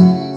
Música